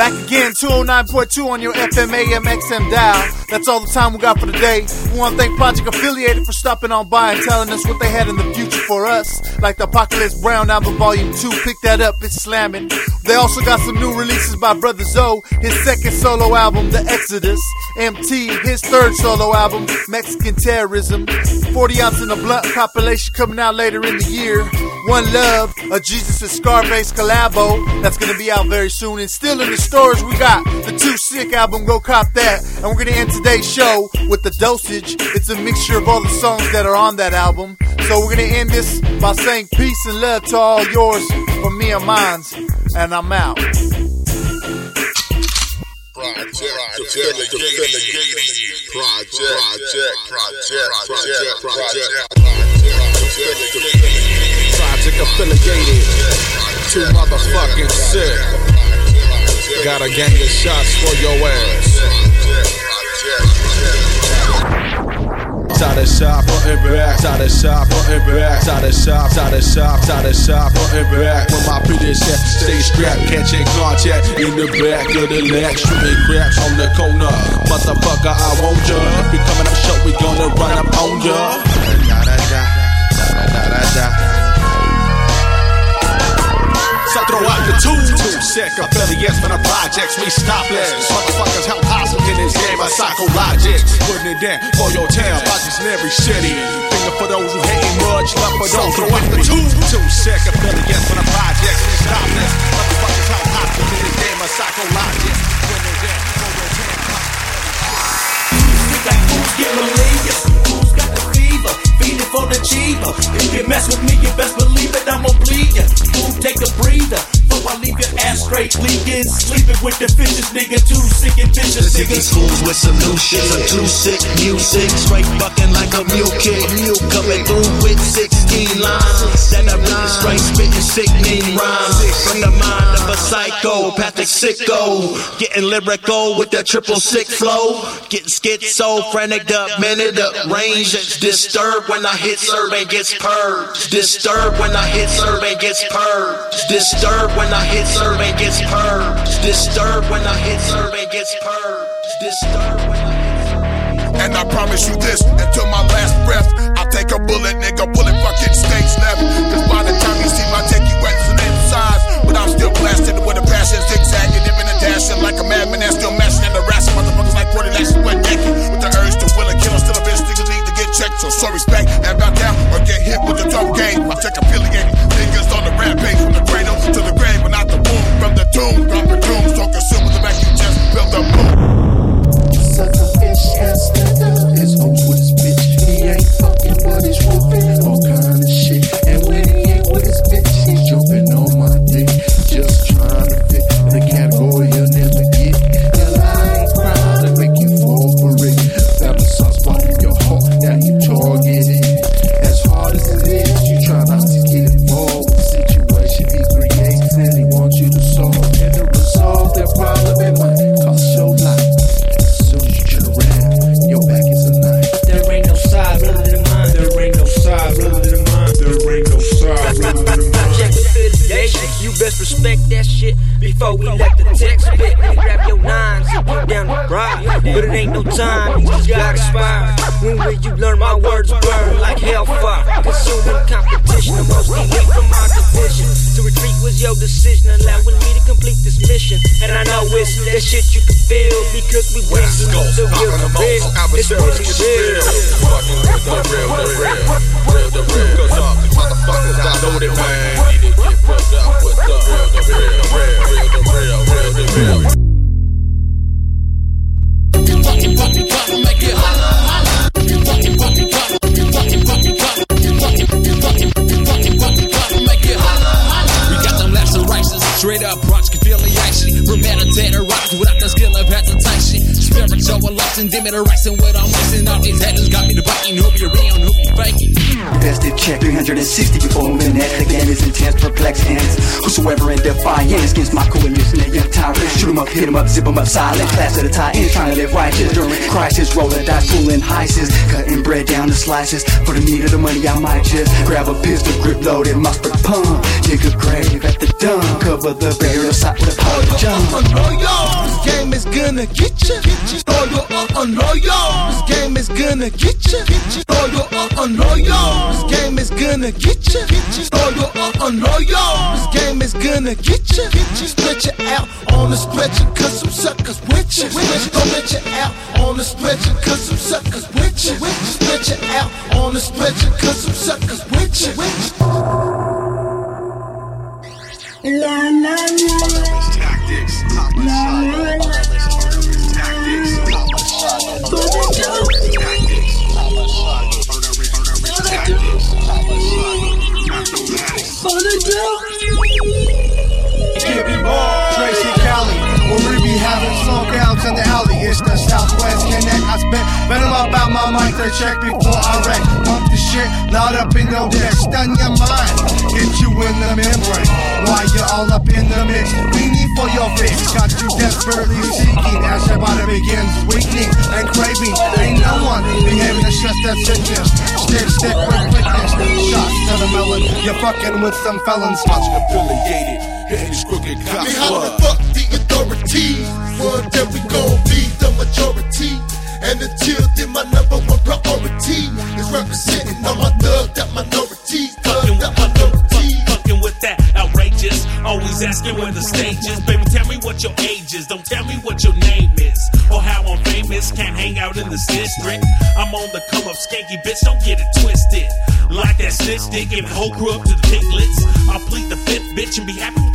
Back again, 209.2 on your FM AM XM dial. That's all the time we got for today. We want to thank Project Affiliated for stopping on by and telling us what they had in the future for us. Like the Apocalypse Brown album Volume 2, pick that up, it's slamming. They also got some new releases by Brother Zo, his second solo album, The Exodus. MT, his third solo album, Mexican Terrorism. 40 ounce in a blunt compilation coming out later in the year. One Love, a Gezus and Skarface collabo that's gonna be out very soon. And still in the stores, we got the 2Sik album. Go cop that. And we're gonna end today's show with the dosage. It's a mixture of all the songs that are on that album. So we're gonna end this by saying peace and love to all yours from me and mines. And I'm out. Project, project, project, project, project, Project affiliated. Too motherfucking sick. Got a gang of shots for your ass. Side of shop, front back. Side of shop, front back. Side of shop, side of shop, side of shop, front back. When my pretty set, stay strapped, catching contact in the back of the leg, shooting craps on the corner. Motherfucker, I want ya. Be coming up short, we gonna run up on ya. Da da da, da da da da. Sick affiliates for the projects, we stopless. Motherfuckers help hostile in this game of psychologics. Putting it down for your town, projects in every city. Finger for those who hating much, love for those who out the two, two sick affiliates for the projects, we stopless. Motherfuckers help hostile in this game of psychologics. Putting it down for your town. like malaria? Who's got the fever? Feeding for the cheaper. If you mess with me, you best straight leaking. Sleeping with the fishes, nigga. Too sick and vicious, Sick nigga. fools with some new shit. I'm too sick, music. Straight bucking like a mule kid. Mule coming through with 16 lines. Then I rhyme straight spitting sickening rhymes. From the mind psychopathic sicko. Getting lyrical with the triple sick flow. Getting schizophrenic, the minute the range is disturbed when I hit serve and gets purged. Disturbed when I hit serve and gets purged. Disturbed when I hit serve and gets purged. Disturbed when I hit serve and gets purged. Disturbed when I hit serve and I promise you this, that shit before we let the text spit. Grab your nines and get down the ride. But it ain't no time, you just got expired. When will you learn my words burn like hellfire? Consuming competition, the most elite from our division. To retreat was your decision, allowing me to complete this mission. And I know it's that shit you can feel because we win. West We know Coast, the real popping them real. on, It's really real. Straight up brunch affiliation. From meditator rock without the skill of hesitation. Spiritual dim it erasing what I'm wasting. All these haters got me the biting. Hope you're real, hope you faking. Festive check 360 before moving that. The game is intense, perplex hands. Whosoever in defiance against my coalition, they young tyrants. Shoot 'em up, hit 'em up, zip 'em up, silent. Class of the tie in, trying to live righteous during crisis. Roll the dice, pulling heists. Cutting bread down to slices. For the meat of the money, I might just grab a pistol, grip loaded, mustard pump. Dig a grave at the dump. Cover the burial site with a powder jump. gonna get you. Loyal this game is gonna get you. Loyal this game is gonna get you. Loyal this game is gonna get you. Split you out on the stretcher, cause some suckers with you. Don't let you out on the stretcher, cause some suckers with you. Split you out on the stretcher, cause some suckers with you. La la la. La la la. My check before I wreck. Pump the shit, loud up in your deck, stun your mind, get you in the membrane. While you're all up in the mix, we need for your fix. Got you desperately seeking as your body begins weakening and craving. Ain't no one behaving to stress that sickness. Stick, stick with quickness. Shots to the melon, you're fucking with some felons. affiliated, hitting these crooked I cops. mean, how the fuck the authority? One day we gon' be the majority. And until representing all my thug that minority. Thug Fucking that with, fucking, with that outrageous. Always asking where the stage is. Baby, tell me what your age is. Don't tell me what your name is. Or how I'm famous. Can't hang out in this district. I'm on the come up skanky bitch. Don't get it twisted. Like that snitch dick and hoe grew up to the piglets. I'll plead the fifth bitch and be happy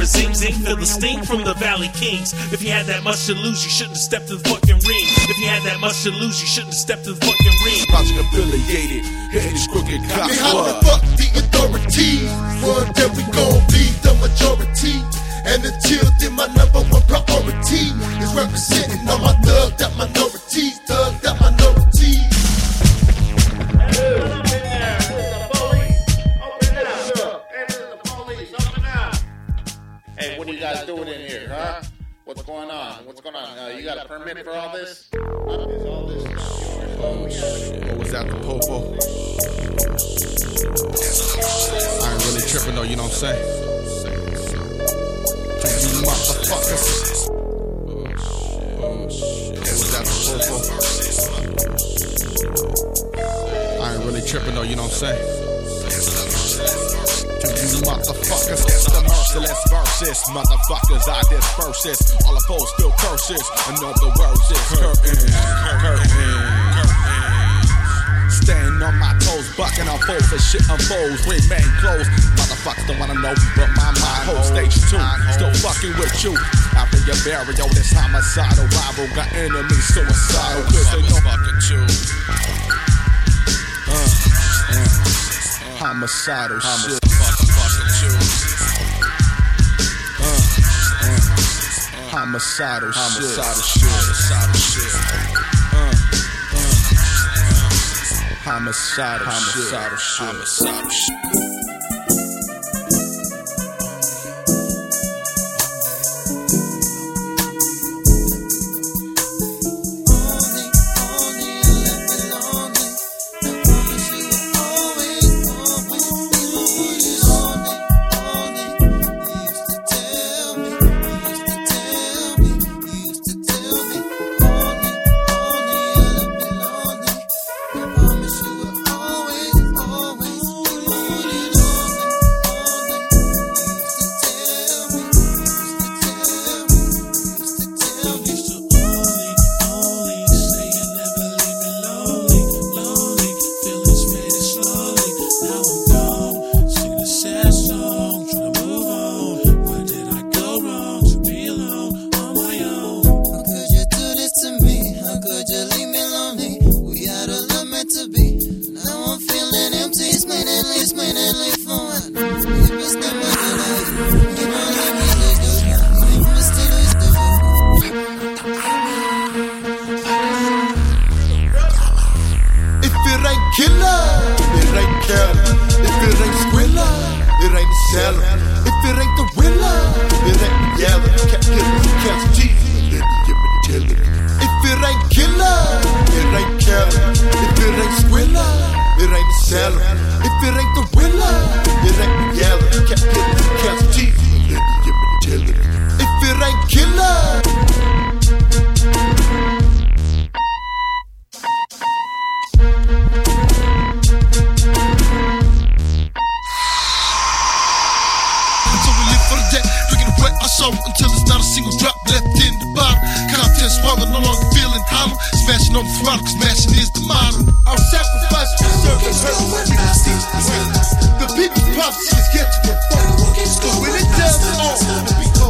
You hear a zing zing, feel the sting from the Valley Kings. If you had that much to lose, you shouldn't have stepped to the fucking ring. If you had that much to lose, you shouldn't have stepped to the fucking ring. Project affiliated, hitting these crooked I cops. mean, how the fuck the authority? One day we gon' be the majority. And until then, my number one priority is representing all my thug that minority. Thug though, you motherfuckers. I ain't really tripping though, you know what I'm saying? You motherfuckers, it's the merciless verses. Motherfuckers, I disperse this. All opposed still curses. In other words, it's curtain, curtain, curtain. Foes as shit unfolds. Remain closed. Motherfuckers don't wanna know, but my mind holds stage two. Still fucking with you. After your burial, this homicidal rival got enemies suicidal. Cause they know fucking you. Uh, uh, homicidal shit. Uh, uh, homicidal, homicidal shit. Homicidal shit. Uh, homicidal, homicidal shit. Homicidal shit. If sorrow until there's not a single drop left in the bottle. Contents swallowed, no longer feeling hollow. Smashing on the throttle, smashing is the model. I'll sacrifice for serving her the The people's prophecy is yet to be fulfilled. When it does all, will be.